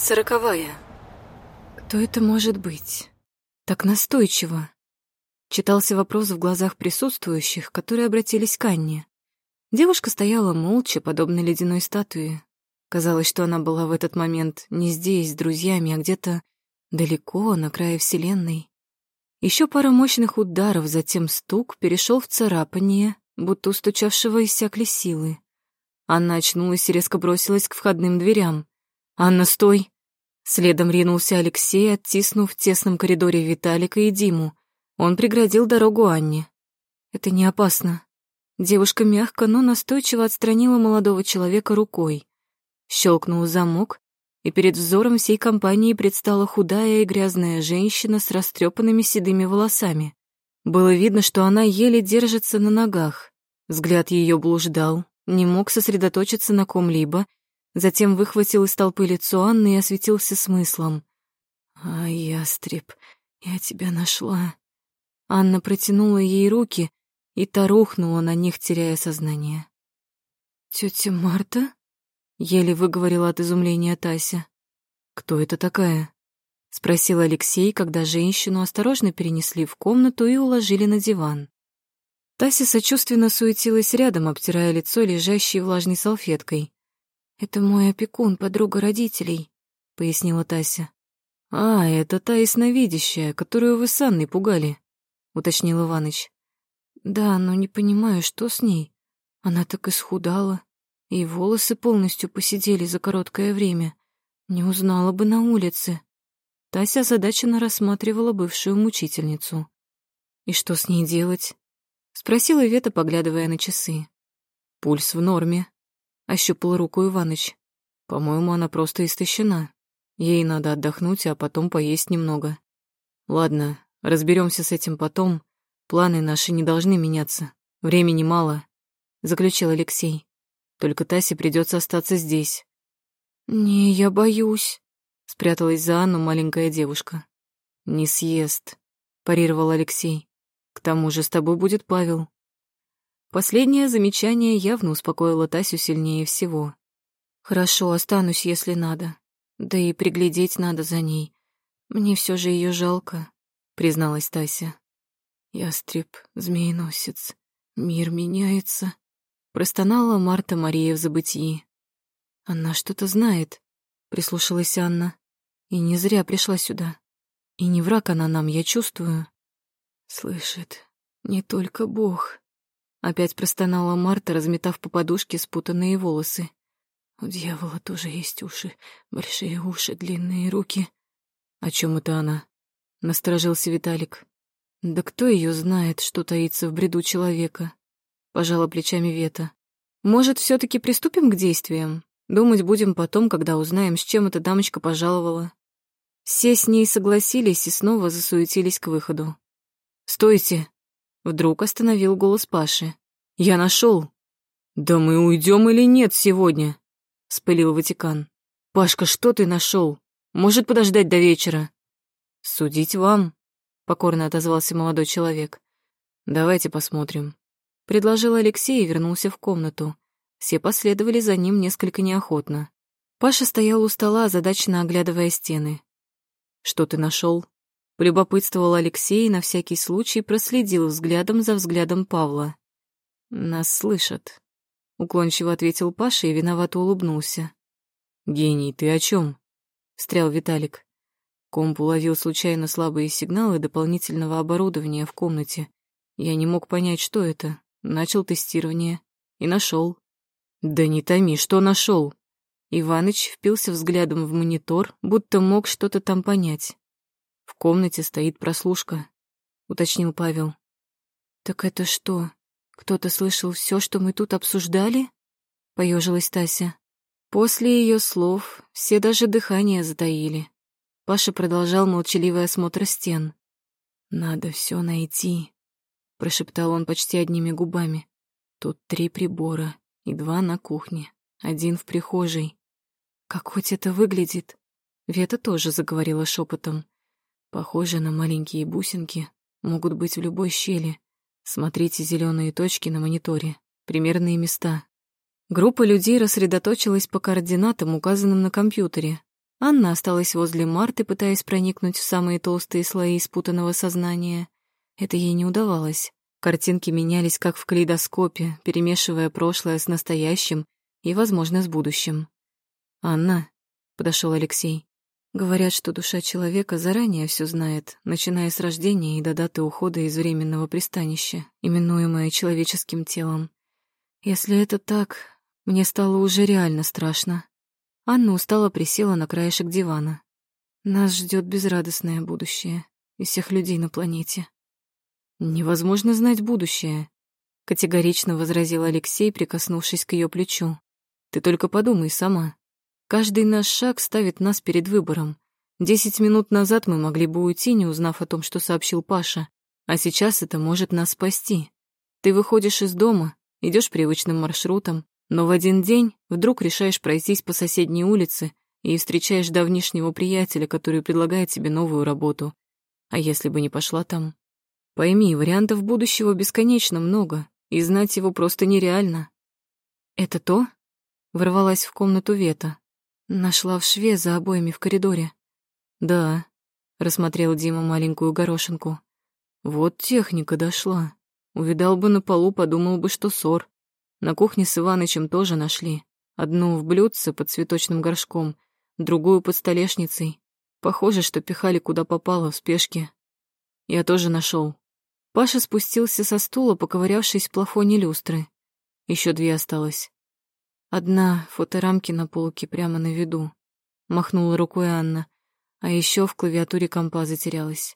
Сороковая. Кто это может быть? Так настойчиво. Читался вопрос в глазах присутствующих, которые обратились к Анне. Девушка стояла молча, подобно ледяной статуе. Казалось, что она была в этот момент не здесь, с друзьями, а где-то далеко, на крае Вселенной. Еще пара мощных ударов, затем стук перешел в царапание, будто у стучавшего иссякли силы. Анна очнулась и резко бросилась к входным дверям. «Анна, стой!» Следом ринулся Алексей, оттиснув в тесном коридоре Виталика и Диму. Он преградил дорогу Анне. «Это не опасно». Девушка мягко, но настойчиво отстранила молодого человека рукой. Щелкнул замок, и перед взором всей компании предстала худая и грязная женщина с растрепанными седыми волосами. Было видно, что она еле держится на ногах. Взгляд ее блуждал, не мог сосредоточиться на ком-либо, Затем выхватил из толпы лицо Анны и осветился смыслом. «А, ястреб, я тебя нашла». Анна протянула ей руки, и та рухнула на них, теряя сознание. «Тётя Марта?» — еле выговорила от изумления Тася. «Кто это такая?» — спросил Алексей, когда женщину осторожно перенесли в комнату и уложили на диван. Тася сочувственно суетилась рядом, обтирая лицо лежащей влажной салфеткой. «Это мой опекун, подруга родителей», — пояснила Тася. «А, это та ясновидящая, которую вы с Анной пугали», — уточнил Иваныч. «Да, но не понимаю, что с ней. Она так исхудала, и волосы полностью посидели за короткое время. Не узнала бы на улице». Тася озадаченно рассматривала бывшую мучительницу. «И что с ней делать?» — спросила Вета, поглядывая на часы. «Пульс в норме», Ощупал руку Иваныч. По-моему, она просто истощена. Ей надо отдохнуть, а потом поесть немного. Ладно, разберемся с этим потом. Планы наши не должны меняться. Времени мало, заключил Алексей. Только Тасе придется остаться здесь. Не, я боюсь, спряталась за Анну маленькая девушка. Не съест, парировал Алексей. К тому же с тобой будет Павел. Последнее замечание явно успокоило Тасю сильнее всего. «Хорошо, останусь, если надо. Да и приглядеть надо за ней. Мне все же ее жалко», — призналась Тася. «Ястреб, змееносец, мир меняется», — простонала Марта Мария в забытии. «Она что-то знает», — прислушалась Анна. «И не зря пришла сюда. И не враг она нам, я чувствую». «Слышит, не только Бог», Опять простонала Марта, разметав по подушке спутанные волосы. У дьявола тоже есть уши, большие уши, длинные руки. О чем это она? Насторожился Виталик. Да кто ее знает, что таится в бреду человека? Пожала плечами Вета. Может, все таки приступим к действиям? Думать будем потом, когда узнаем, с чем эта дамочка пожаловала. Все с ней согласились и снова засуетились к выходу. «Стойте!» Вдруг остановил голос Паши. «Я нашел. «Да мы уйдем или нет сегодня?» — спылил Ватикан. «Пашка, что ты нашел? Может подождать до вечера?» «Судить вам», — покорно отозвался молодой человек. «Давайте посмотрим», — предложил Алексей и вернулся в комнату. Все последовали за ним несколько неохотно. Паша стоял у стола, озадаченно оглядывая стены. «Что ты нашел? Полюбопытствовал Алексей и на всякий случай проследил взглядом за взглядом Павла. «Нас слышат», — уклончиво ответил Паша и виновато улыбнулся. «Гений, ты о чем? встрял Виталик. Комп уловил случайно слабые сигналы дополнительного оборудования в комнате. Я не мог понять, что это. Начал тестирование. И нашел. «Да не томи, что нашел? Иваныч впился взглядом в монитор, будто мог что-то там понять. В комнате стоит прослушка, уточнил Павел. Так это что? Кто-то слышал все, что мы тут обсуждали? Поежилась Тася. После ее слов все даже дыхание затаили. Паша продолжал молчаливый осмотр стен. «Надо все найти», — прошептал он почти одними губами. «Тут три прибора и два на кухне, один в прихожей. Как хоть это выглядит?» Вета тоже заговорила шепотом. Похожи на маленькие бусинки, могут быть в любой щели. Смотрите зеленые точки на мониторе, примерные места. Группа людей рассредоточилась по координатам, указанным на компьютере. Анна осталась возле Марты, пытаясь проникнуть в самые толстые слои спутанного сознания. Это ей не удавалось. Картинки менялись, как в калейдоскопе, перемешивая прошлое с настоящим и, возможно, с будущим. «Анна», — подошел Алексей, — «говорят, что душа человека заранее все знает, начиная с рождения и до даты ухода из временного пристанища, именуемое человеческим телом. Если это так, мне стало уже реально страшно». Анна устало присела на краешек дивана. «Нас ждет безрадостное будущее и всех людей на планете». «Невозможно знать будущее», — категорично возразил Алексей, прикоснувшись к ее плечу. «Ты только подумай сама. Каждый наш шаг ставит нас перед выбором. Десять минут назад мы могли бы уйти, не узнав о том, что сообщил Паша, а сейчас это может нас спасти. Ты выходишь из дома, идешь привычным маршрутом, но в один день вдруг решаешь пройтись по соседней улице и встречаешь давнишнего приятеля, который предлагает тебе новую работу. А если бы не пошла там? Пойми, вариантов будущего бесконечно много, и знать его просто нереально. «Это то?» — ворвалась в комнату Вета. Нашла в шве за обоями в коридоре. «Да», — рассмотрел Дима маленькую горошинку. «Вот техника дошла. Увидал бы на полу, подумал бы, что ссор. На кухне с Иванычем тоже нашли. Одну в блюдце под цветочным горшком, другую под столешницей. Похоже, что пихали куда попало в спешке. Я тоже нашел. Паша спустился со стула, поковырявшись в плафоне люстры. Еще две осталось. Одна фоторамки на полке прямо на виду. Махнула рукой Анна. А еще в клавиатуре компа затерялась.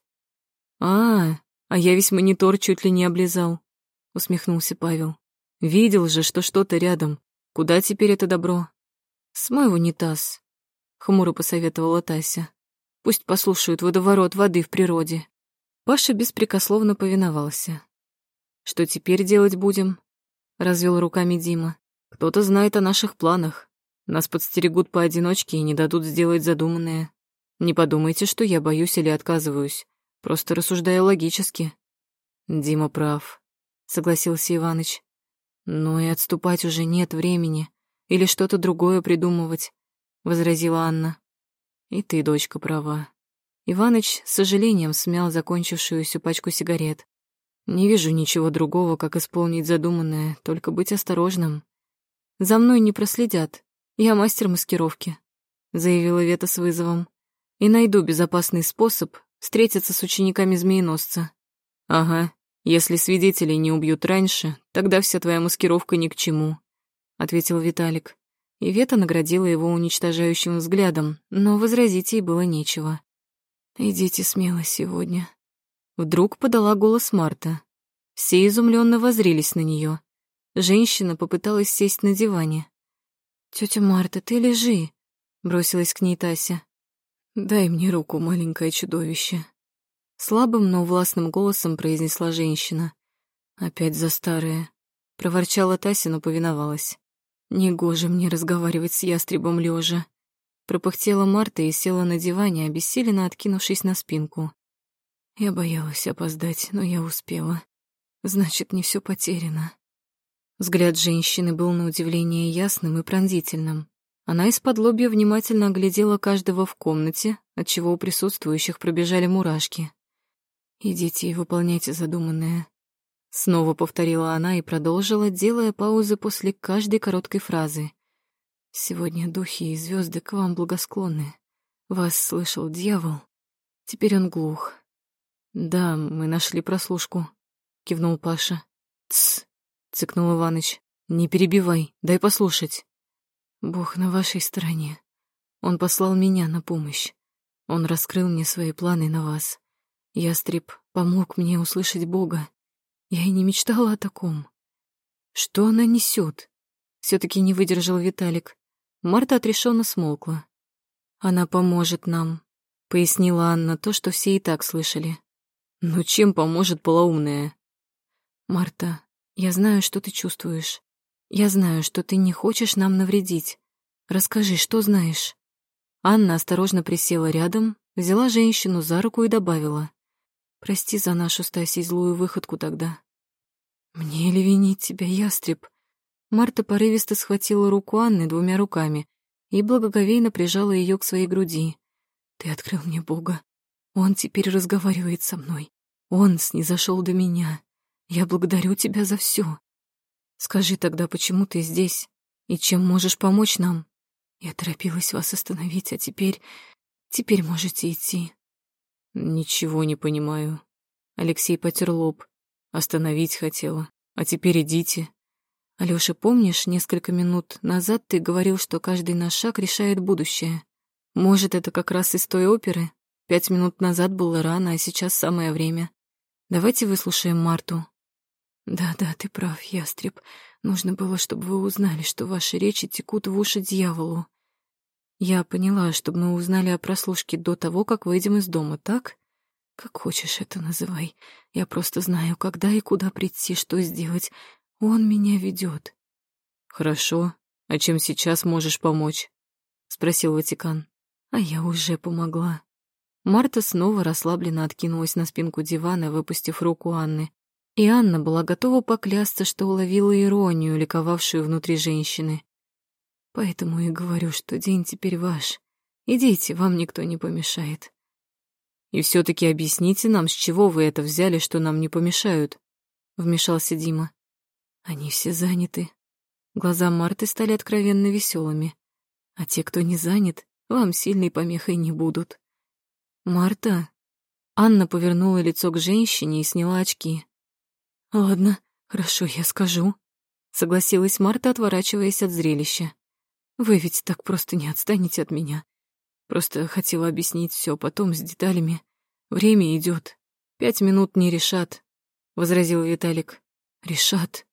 «А, а я весь монитор чуть ли не облизал», — усмехнулся Павел. «Видел же, что что-то рядом. Куда теперь это добро?» «Смой в унитаз», — хмуро посоветовала Тася. «Пусть послушают водоворот воды в природе». Паша беспрекословно повиновался. «Что теперь делать будем?» — развел руками Дима. «Кто-то знает о наших планах. Нас подстерегут поодиночке и не дадут сделать задуманное. Не подумайте, что я боюсь или отказываюсь. Просто рассуждаю логически». «Дима прав», — согласился Иваныч. «Но и отступать уже нет времени. Или что-то другое придумывать», — возразила Анна. «И ты, дочка, права. Иваныч с сожалением смял закончившуюся пачку сигарет. «Не вижу ничего другого, как исполнить задуманное, только быть осторожным. За мной не проследят, я мастер маскировки», — заявила Вета с вызовом. «И найду безопасный способ встретиться с учениками змееносца». «Ага, если свидетелей не убьют раньше, тогда вся твоя маскировка ни к чему», — ответил Виталик. И Вета наградила его уничтожающим взглядом, но возразить ей было нечего. «Идите смело сегодня». Вдруг подала голос Марта. Все изумленно возрились на нее. Женщина попыталась сесть на диване. «Тетя Марта, ты лежи», — бросилась к ней Тася. «Дай мне руку, маленькое чудовище». Слабым, но властным голосом произнесла женщина. «Опять за старое», — проворчала Тася, но повиновалась. «Негоже мне разговаривать с ястребом лежа. Пропыхтела Марта и села на диване, обессиленно откинувшись на спинку. Я боялась опоздать, но я успела. Значит, не все потеряно. Взгляд женщины был на удивление ясным и пронзительным. Она из-под лобья внимательно оглядела каждого в комнате, отчего у присутствующих пробежали мурашки. «Идите и выполняйте задуманное», — снова повторила она и продолжила, делая паузы после каждой короткой фразы. Сегодня духи и звезды к вам благосклонны. Вас слышал дьявол. Теперь он глух. Да, мы нашли прослушку, кивнул Паша. Тсс, цыкнул Иваныч. Не перебивай, дай послушать. Бог на вашей стороне. Он послал меня на помощь. Он раскрыл мне свои планы на вас. Ястреб помог мне услышать Бога. Я и не мечтала о таком. Что она несет? Все-таки не выдержал Виталик. Марта отрешенно смолкла. «Она поможет нам», — пояснила Анна то, что все и так слышали. «Но чем поможет полоумная?» «Марта, я знаю, что ты чувствуешь. Я знаю, что ты не хочешь нам навредить. Расскажи, что знаешь?» Анна осторожно присела рядом, взяла женщину за руку и добавила. «Прости за нашу Стасей злую выходку тогда». «Мне ли винить тебя, ястреб?» Марта порывисто схватила руку Анны двумя руками и благоговейно прижала ее к своей груди. «Ты открыл мне Бога. Он теперь разговаривает со мной. Он снизошел до меня. Я благодарю тебя за все. Скажи тогда, почему ты здесь и чем можешь помочь нам? Я торопилась вас остановить, а теперь... Теперь можете идти». «Ничего не понимаю». Алексей потер лоб. «Остановить хотела. А теперь идите». Алёша, помнишь, несколько минут назад ты говорил, что каждый наш шаг решает будущее? Может, это как раз из той оперы? Пять минут назад было рано, а сейчас самое время. Давайте выслушаем Марту. Да-да, ты прав, ястреб. Нужно было, чтобы вы узнали, что ваши речи текут в уши дьяволу. Я поняла, чтобы мы узнали о прослушке до того, как выйдем из дома, так? Как хочешь это называй. Я просто знаю, когда и куда прийти, что сделать. Он меня ведет. Хорошо. А чем сейчас можешь помочь? Спросил Ватикан. А я уже помогла. Марта снова расслабленно откинулась на спинку дивана, выпустив руку Анны. И Анна была готова поклясться, что уловила иронию, ликовавшую внутри женщины. Поэтому и говорю, что день теперь ваш. Идите, вам никто не помешает. И все таки объясните нам, с чего вы это взяли, что нам не помешают, вмешался Дима. Они все заняты. Глаза Марты стали откровенно веселыми. А те, кто не занят, вам сильной помехой не будут. Марта. Анна повернула лицо к женщине и сняла очки. Ладно, хорошо, я скажу, согласилась Марта, отворачиваясь от зрелища. Вы ведь так просто не отстанете от меня. Просто хотела объяснить все потом с деталями. Время идет. Пять минут не решат, возразил Виталик. Решат.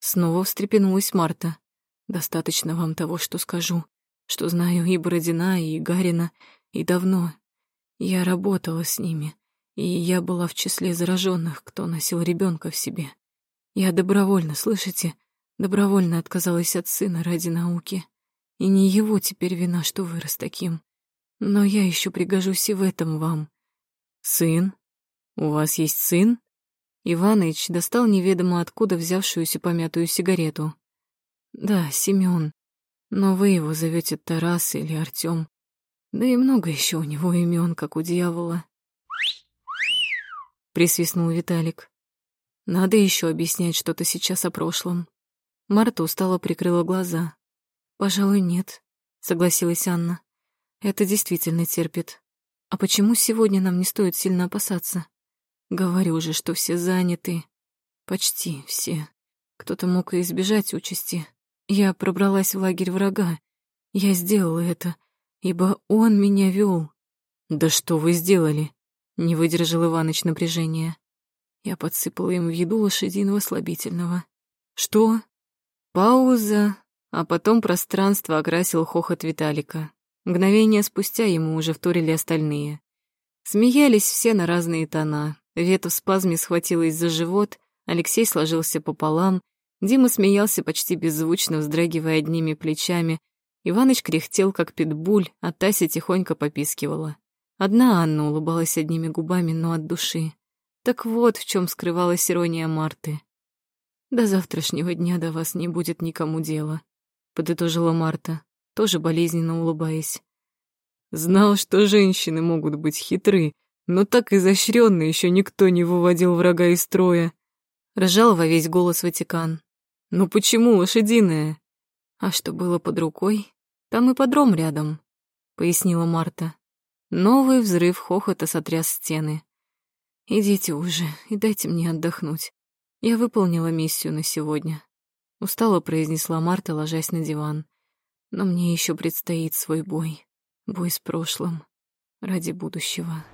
Снова встрепенулась Марта. Достаточно вам того, что скажу, что знаю и Бородина, и Гарина, и давно, я работала с ними, и я была в числе зараженных, кто носил ребенка в себе. Я добровольно, слышите, добровольно отказалась от сына ради науки. И не его теперь вина, что вырос таким. Но я еще пригожусь и в этом вам. Сын? У вас есть сын? Иваныч достал неведомо откуда взявшуюся помятую сигарету. Да, Семён. Но вы его зовете Тарас или Артём. Да и много еще у него имен, как у дьявола. Присвистнул Виталик. Надо еще объяснять что-то сейчас о прошлом. Марта устало прикрыла глаза. Пожалуй, нет, согласилась Анна. Это действительно терпит. А почему сегодня нам не стоит сильно опасаться? Говорю же, что все заняты. Почти все. Кто-то мог избежать участи. Я пробралась в лагерь врага. Я сделала это ибо он меня вел. Да что вы сделали? Не выдержал Иваныч напряжения. Я подсыпала им в еду лошадиного слабительного. Что? Пауза, а потом пространство окрасил хохот Виталика. Мгновение спустя ему уже вторили остальные. Смеялись все на разные тона. Вета в спазме схватилась за живот, Алексей сложился пополам, Дима смеялся почти беззвучно, вздрагивая одними плечами, Иваныч кряхтел, как питбуль, а Тася тихонько попискивала. Одна Анна улыбалась одними губами, но от души. Так вот в чем скрывалась ирония Марты. «До завтрашнего дня до вас не будет никому дела», — подытожила Марта, тоже болезненно улыбаясь. «Знал, что женщины могут быть хитры, но так изощренно еще никто не выводил врага из строя», — ржал во весь голос Ватикан. «Ну почему лошадиная?» А что было под рукой, там и подром рядом, пояснила Марта. Новый взрыв хохота сотряс стены. Идите уже и дайте мне отдохнуть. Я выполнила миссию на сегодня. Устало произнесла Марта, ложась на диван. Но мне еще предстоит свой бой. Бой с прошлым. Ради будущего.